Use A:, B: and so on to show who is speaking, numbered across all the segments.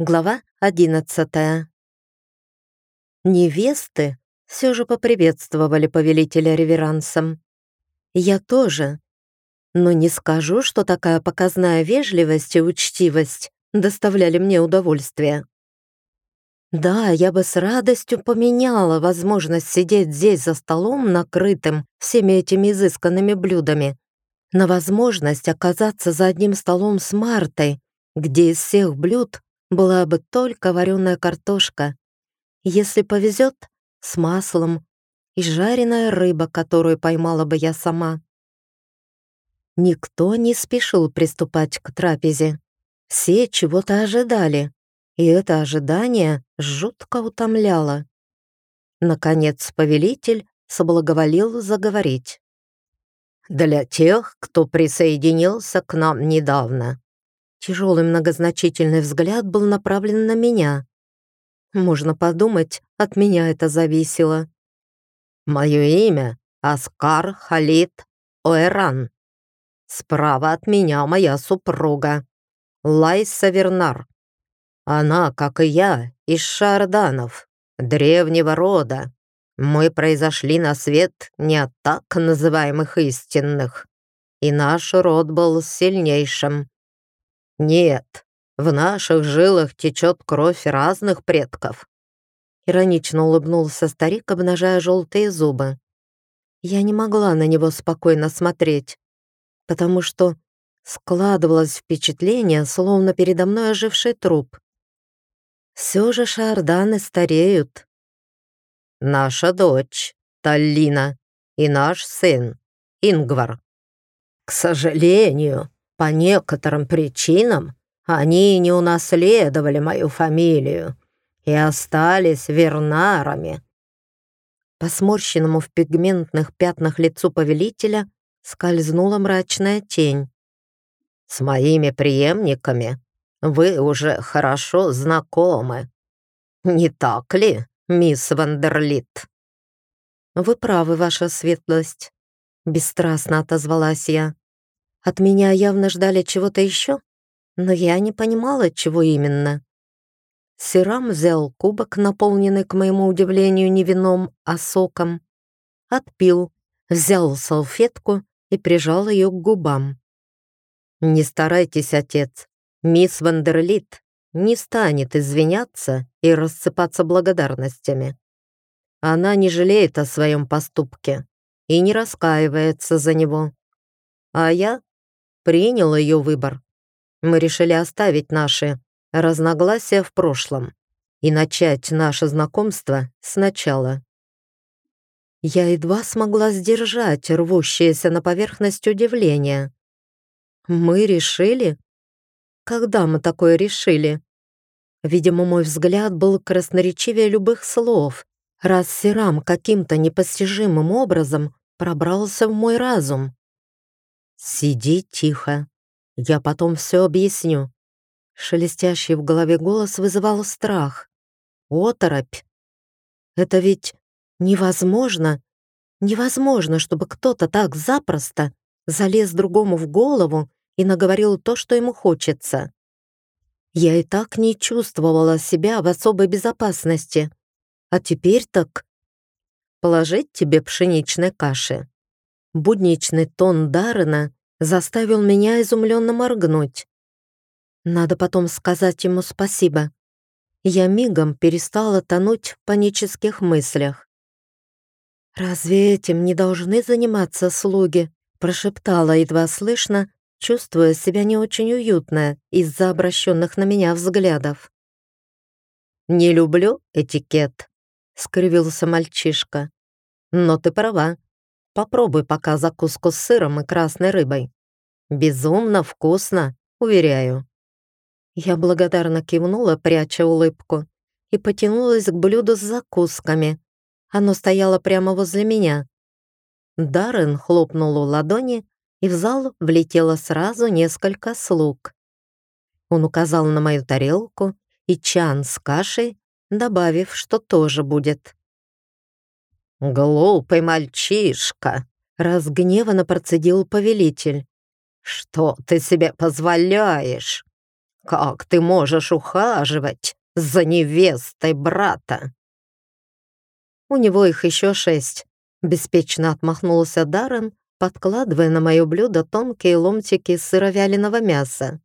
A: Глава одиннадцатая. Невесты все же поприветствовали повелителя реверансом. Я тоже. Но не скажу, что такая показная вежливость и учтивость доставляли мне удовольствие. Да, я бы с радостью поменяла возможность сидеть здесь за столом, накрытым всеми этими изысканными блюдами, на возможность оказаться за одним столом с Мартой, где из всех блюд была бы только вареная картошка. Если повезет, с маслом и жареная рыба, которую поймала бы я сама. Никто не спешил приступать к трапезе. Все чего-то ожидали, и это ожидание жутко утомляло. Наконец повелитель соблаговолил заговорить. «Для тех, кто присоединился к нам недавно, Тяжелый многозначительный взгляд был направлен на меня. Можно подумать, от меня это зависело. «Мое имя — Аскар Халид Оэран. Справа от меня моя супруга, Лайса Вернар. Она, как и я, из Шарданов, древнего рода. Мы произошли на свет не от так называемых истинных, и наш род был сильнейшим. «Нет, в наших жилах течет кровь разных предков». Иронично улыбнулся старик, обнажая желтые зубы. Я не могла на него спокойно смотреть, потому что складывалось впечатление, словно передо мной оживший труп. Все же шарданы стареют. Наша дочь, Таллина, и наш сын, Ингвар. К сожалению, по некоторым причинам они не унаследовали мою фамилию и остались вернарами». По сморщенному в пигментных пятнах лицу повелителя скользнула мрачная тень. «С моими преемниками вы уже хорошо знакомы. Не так ли, мисс Вандерлит?» «Вы правы, ваша светлость», — бесстрастно отозвалась я. От меня явно ждали чего-то еще, но я не понимала, чего именно. Сирам взял кубок, наполненный, к моему удивлению, не вином, а соком, отпил, взял салфетку и прижал ее к губам. «Не старайтесь, отец. Мисс Вандерлит не станет извиняться и рассыпаться благодарностями. Она не жалеет о своем поступке и не раскаивается за него. А я принял ее выбор. Мы решили оставить наши разногласия в прошлом и начать наше знакомство сначала. Я едва смогла сдержать рвущееся на поверхность удивление. Мы решили? Когда мы такое решили? Видимо, мой взгляд был красноречивее любых слов, раз Сирам каким-то непостижимым образом пробрался в мой разум. «Сиди тихо. Я потом все объясню». Шелестящий в голове голос вызывал страх. Оторопь. Это ведь невозможно. Невозможно, чтобы кто-то так запросто залез другому в голову и наговорил то, что ему хочется. Я и так не чувствовала себя в особой безопасности. А теперь так... Положить тебе пшеничной каши. Будничный тон Даррена заставил меня изумленно моргнуть. Надо потом сказать ему спасибо. Я мигом перестала тонуть в панических мыслях. «Разве этим не должны заниматься слуги?» прошептала едва слышно, чувствуя себя не очень уютно из-за обращенных на меня взглядов. «Не люблю этикет», — скривился мальчишка. «Но ты права. Попробуй пока закуску с сыром и красной рыбой. Безумно вкусно, уверяю». Я благодарно кивнула, пряча улыбку, и потянулась к блюду с закусками. Оно стояло прямо возле меня. Даррен хлопнул у ладони, и в зал влетело сразу несколько слуг. Он указал на мою тарелку и чан с кашей, добавив, что тоже будет. «Глупый мальчишка!» — разгневанно процедил повелитель. «Что ты себе позволяешь? Как ты можешь ухаживать за невестой брата?» «У него их еще шесть», — беспечно отмахнулся Даррен, подкладывая на мое блюдо тонкие ломтики сыровяленого мяса.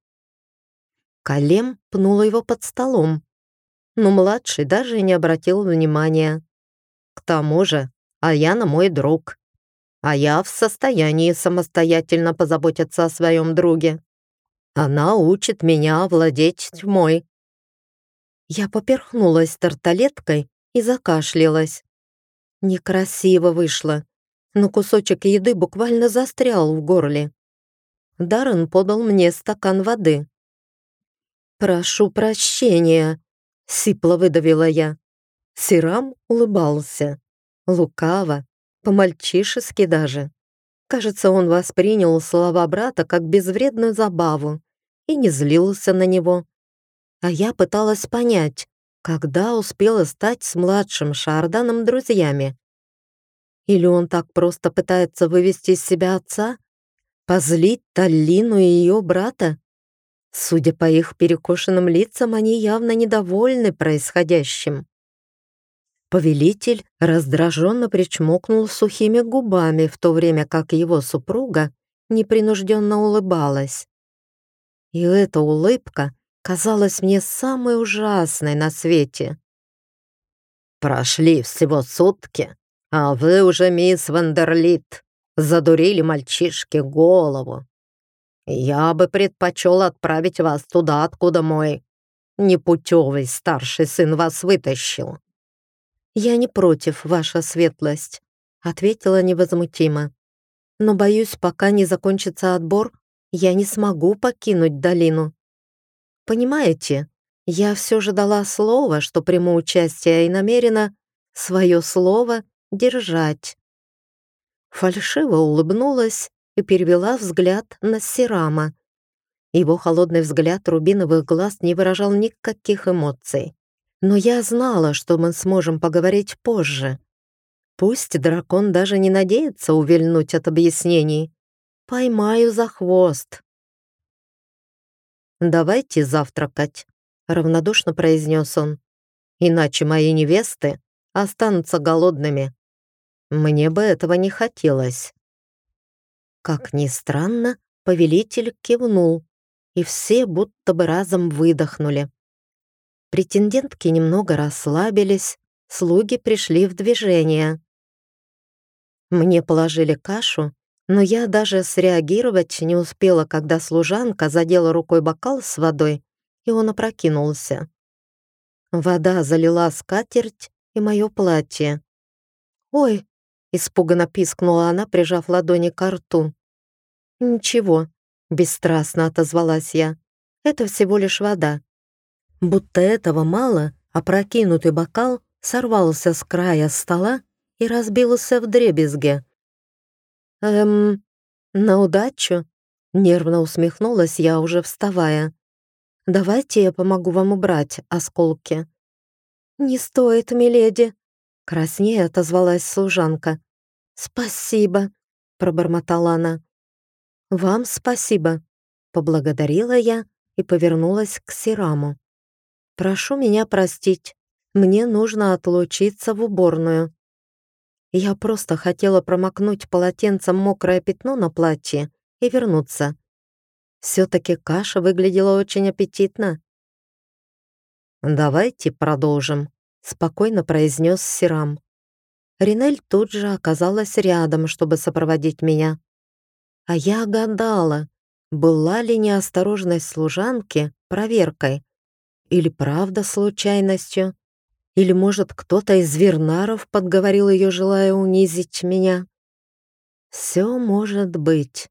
A: Калем пнула его под столом, но младший даже не обратил внимания. К тому же, а я на мой друг. А я в состоянии самостоятельно позаботиться о своем друге. Она учит меня владеть тьмой. Я поперхнулась тарталеткой и закашлялась. Некрасиво вышло, но кусочек еды буквально застрял в горле. Даррен подал мне стакан воды. «Прошу прощения», — сипло выдавила я. Сирам улыбался. Лукаво, по-мальчишески даже. Кажется, он воспринял слова брата как безвредную забаву и не злился на него. А я пыталась понять, когда успела стать с младшим Шарданом друзьями? Или он так просто пытается вывести из себя отца? Позлить Таллину и ее брата? Судя по их перекошенным лицам, они явно недовольны происходящим. Повелитель раздраженно причмокнул сухими губами, в то время как его супруга непринужденно улыбалась. И эта улыбка казалась мне самой ужасной на свете. «Прошли всего сутки, а вы уже, мисс Вандерлит, задурили мальчишке голову. Я бы предпочел отправить вас туда, откуда мой непутевый старший сын вас вытащил». «Я не против, ваша светлость», — ответила невозмутимо. «Но, боюсь, пока не закончится отбор, я не смогу покинуть долину. Понимаете, я все же дала слово, что приму участие и намерена свое слово держать. Фальшиво улыбнулась и перевела взгляд на Сирама. Его холодный взгляд рубиновых глаз не выражал никаких эмоций. Но я знала, что мы сможем поговорить позже. Пусть дракон даже не надеется увильнуть от объяснений. Поймаю за хвост. «Давайте завтракать», — равнодушно произнес он. «Иначе мои невесты останутся голодными. Мне бы этого не хотелось». Как ни странно, повелитель кивнул, и все будто бы разом выдохнули. Претендентки немного расслабились, слуги пришли в движение. Мне положили кашу, но я даже среагировать не успела, когда служанка задела рукой бокал с водой, и он опрокинулся. Вода залила скатерть и мое платье. «Ой!» — испуганно пискнула она, прижав ладони к рту. «Ничего», — бесстрастно отозвалась я. «Это всего лишь вода». Будто этого мало, опрокинутый бокал сорвался с края стола и разбился в дребезге. «Эм, на удачу?» — нервно усмехнулась я, уже вставая. «Давайте я помогу вам убрать осколки». «Не стоит, миледи», — краснее отозвалась служанка. «Спасибо», — пробормотала она. «Вам спасибо», — поблагодарила я и повернулась к Сираму. «Прошу меня простить, мне нужно отлучиться в уборную». Я просто хотела промокнуть полотенцем мокрое пятно на платье и вернуться. Все-таки каша выглядела очень аппетитно. «Давайте продолжим», — спокойно произнес Сирам. Ринель тут же оказалась рядом, чтобы сопроводить меня. А я гадала, была ли неосторожность служанки проверкой или правда случайностью. Или, может, кто-то из вернаров подговорил ее, желая унизить меня? Все может быть.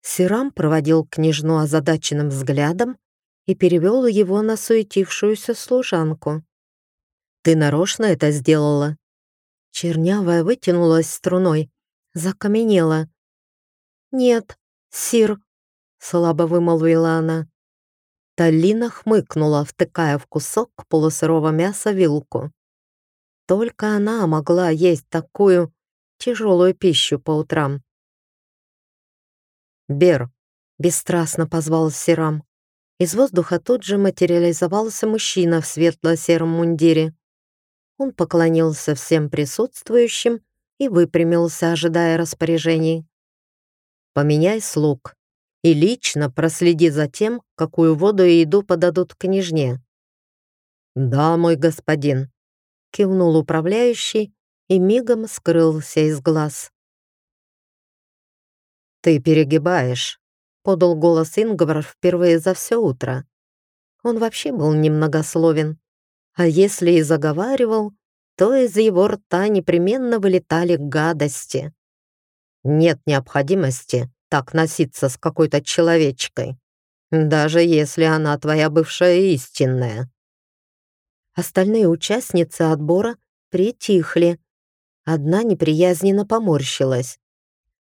A: Сирам проводил княжну озадаченным взглядом и перевел его на суетившуюся служанку. «Ты нарочно это сделала?» Чернявая вытянулась струной, закаменела. «Нет, сир», — слабо вымолвила она. Талина хмыкнула, втыкая в кусок полусырого мяса вилку. Только она могла есть такую тяжелую пищу по утрам. «Бер, бесстрастно позвал Сирам. Из воздуха тут же материализовался мужчина в светло-сером мундире. Он поклонился всем присутствующим и выпрямился, ожидая распоряжений. «Поменяй слуг и лично проследи за тем, какую воду и еду подадут княжне». «Да, мой господин», — кивнул управляющий и мигом скрылся из глаз. «Ты перегибаешь», — подал голос Ингвар впервые за все утро. Он вообще был немногословен, а если и заговаривал, то из его рта непременно вылетали гадости. Нет необходимости так носиться с какой-то человечкой, даже если она твоя бывшая истинная. Остальные участницы отбора притихли. Одна неприязненно поморщилась.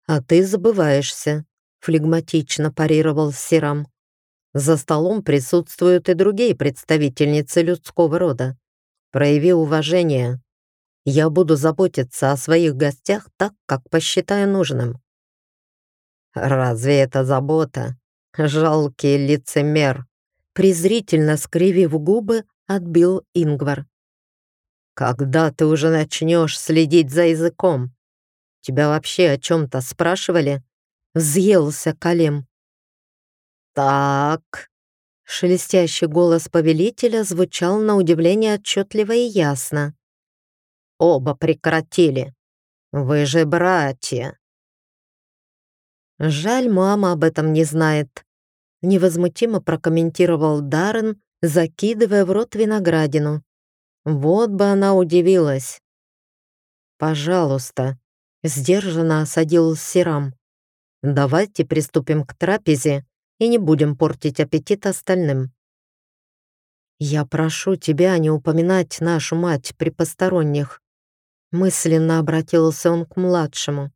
A: «А ты забываешься», — флегматично парировал Сирам. «За столом присутствуют и другие представительницы людского рода. Прояви уважение. Я буду заботиться о своих гостях так, как посчитаю нужным». «Разве это забота? Жалкий лицемер!» Презрительно скривив губы, отбил Ингвар. «Когда ты уже начнешь следить за языком? Тебя вообще о чем-то спрашивали?» Взъелся Калем. «Так...» Шелестящий голос повелителя звучал на удивление отчетливо и ясно. «Оба прекратили. Вы же братья». «Жаль, мама об этом не знает», — невозмутимо прокомментировал Даррен, закидывая в рот виноградину. Вот бы она удивилась. «Пожалуйста», — сдержанно осадил Сирам. «Давайте приступим к трапезе и не будем портить аппетит остальным». «Я прошу тебя не упоминать нашу мать при посторонних», мысленно обратился он к младшему.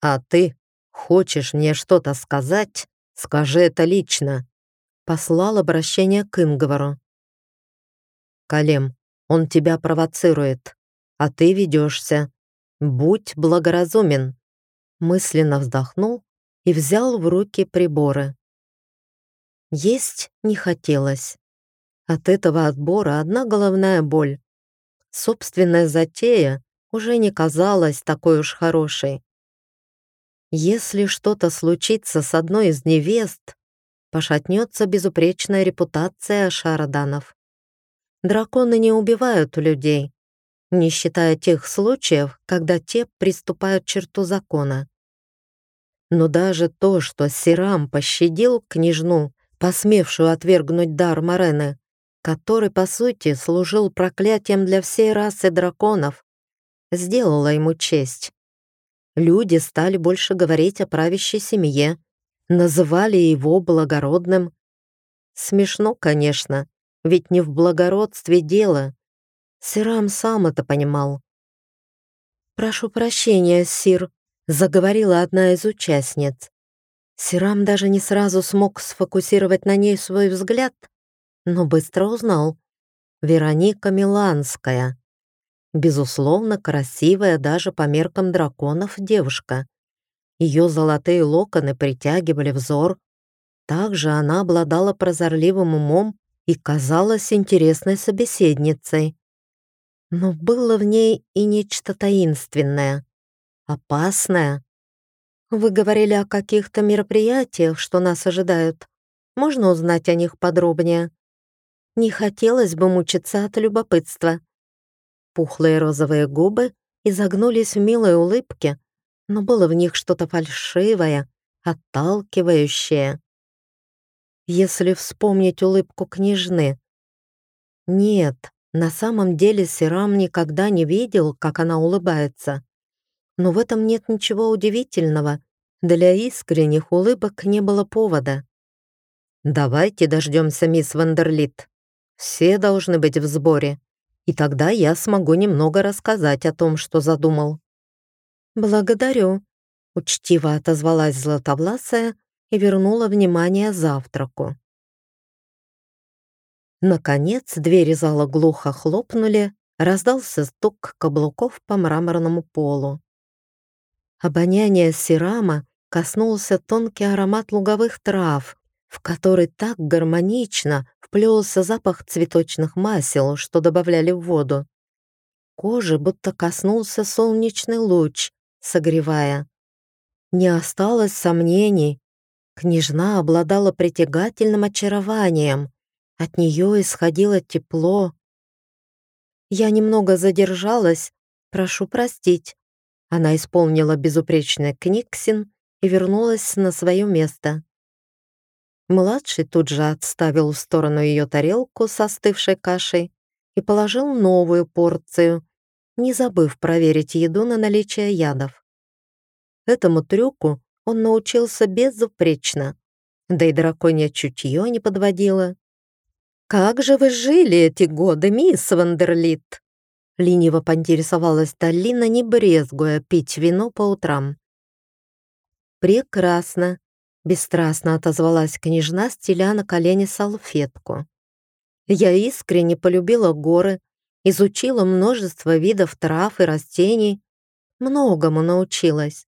A: «А ты хочешь мне что-то сказать? Скажи это лично», послал обращение к Ингвару. «Калем, он тебя провоцирует, а ты ведешься. Будь благоразумен», мысленно вздохнул и взял в руки приборы. Есть не хотелось. От этого отбора одна головная боль. Собственная затея уже не казалась такой уж хорошей. Если что-то случится с одной из невест, пошатнется безупречная репутация шароданов. Драконы не убивают людей, не считая тех случаев, когда те приступают черту закона. Но даже то, что Сирам пощадил княжну, посмевшую отвергнуть дар Морены, который, по сути, служил проклятием для всей расы драконов, сделало ему честь. Люди стали больше говорить о правящей семье, называли его благородным. Смешно, конечно, ведь не в благородстве дело. Сирам сам это понимал. «Прошу прощения, Сир», — заговорила одна из участниц. Сирам даже не сразу смог сфокусировать на ней свой взгляд, но быстро узнал. Вероника Миланская. Безусловно, красивая даже по меркам драконов девушка. Ее золотые локоны притягивали взор. Также она обладала прозорливым умом и казалась интересной собеседницей. Но было в ней и нечто таинственное, опасное, вы говорили о каких-то мероприятиях, что нас ожидают. Можно узнать о них подробнее? Не хотелось бы мучиться от любопытства. Пухлые розовые губы изогнулись в милой улыбке, но было в них что-то фальшивое, отталкивающее. Если вспомнить улыбку княжны. Нет, на самом деле Сирам никогда не видел, как она улыбается. Но в этом нет ничего удивительного. Для искренних улыбок не было повода. «Давайте дождемся мисс Вандерлит. Все должны быть в сборе, и тогда я смогу немного рассказать о том, что задумал». «Благодарю», — учтиво отозвалась Златовласая и вернула внимание завтраку. Наконец двери зала глухо хлопнули, раздался стук каблуков по мраморному полу. Обоняние Сирама коснулся тонкий аромат луговых трав, в который так гармонично вплелся запах цветочных масел, что добавляли в воду. Кожи будто коснулся солнечный луч, согревая. Не осталось сомнений. Княжна обладала притягательным очарованием. От нее исходило тепло. Я немного задержалась, прошу простить. Она исполнила безупречный книгсин и вернулась на свое место. Младший тут же отставил в сторону ее тарелку с остывшей кашей и положил новую порцию, не забыв проверить еду на наличие ядов. Этому трюку он научился безупречно, да и драконье чутье не подводило. «Как же вы жили эти годы, мисс Вандерлит?» Лениво поинтересовалась Таллина, не брезгуя пить вино по утрам. «Прекрасно», — бесстрастно отозвалась княжна, стеля на колени салфетку. «Я искренне полюбила горы, изучила множество видов трав и растений, многому научилась.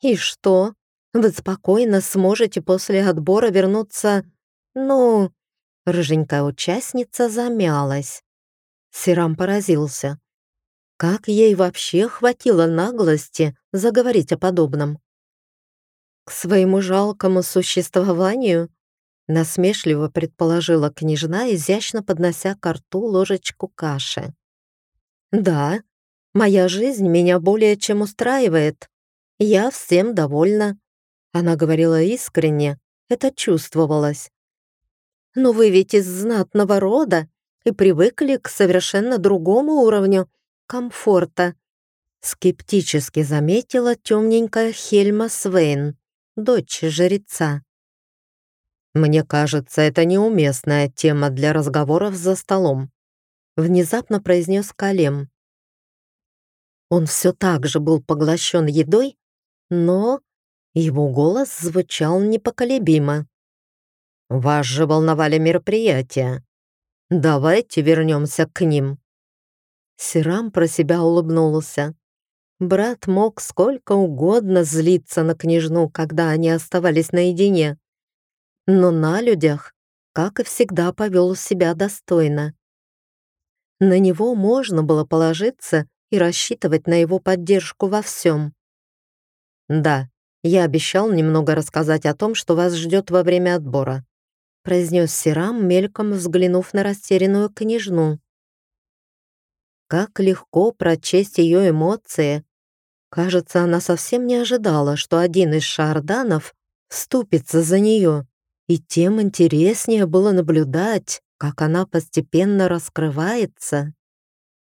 A: И что? Вы спокойно сможете после отбора вернуться, ну...» Рыженькая участница замялась. Сирам поразился. Как ей вообще хватило наглости заговорить о подобном? К своему жалкому существованию насмешливо предположила княжна, изящно поднося к рту ложечку каши. «Да, моя жизнь меня более чем устраивает. Я всем довольна». Она говорила искренне, это чувствовалось. «Но вы ведь из знатного рода и привыкли к совершенно другому уровню комфорта», скептически заметила темненькая Хельма Свейн дочь жреца. «Мне кажется, это неуместная тема для разговоров за столом», внезапно произнес Калем. Он все так же был поглощен едой, но его голос звучал непоколебимо. «Вас же волновали мероприятия. Давайте вернемся к ним». Сирам про себя улыбнулся. Брат мог сколько угодно злиться на княжну, когда они оставались наедине. Но на людях, как и всегда, повел себя достойно. На него можно было положиться и рассчитывать на его поддержку во всем. «Да, я обещал немного рассказать о том, что вас ждет во время отбора», произнес Сирам, мельком взглянув на растерянную княжну. Как легко прочесть ее эмоции. Кажется, она совсем не ожидала, что один из шарданов вступится за нее. И тем интереснее было наблюдать, как она постепенно раскрывается.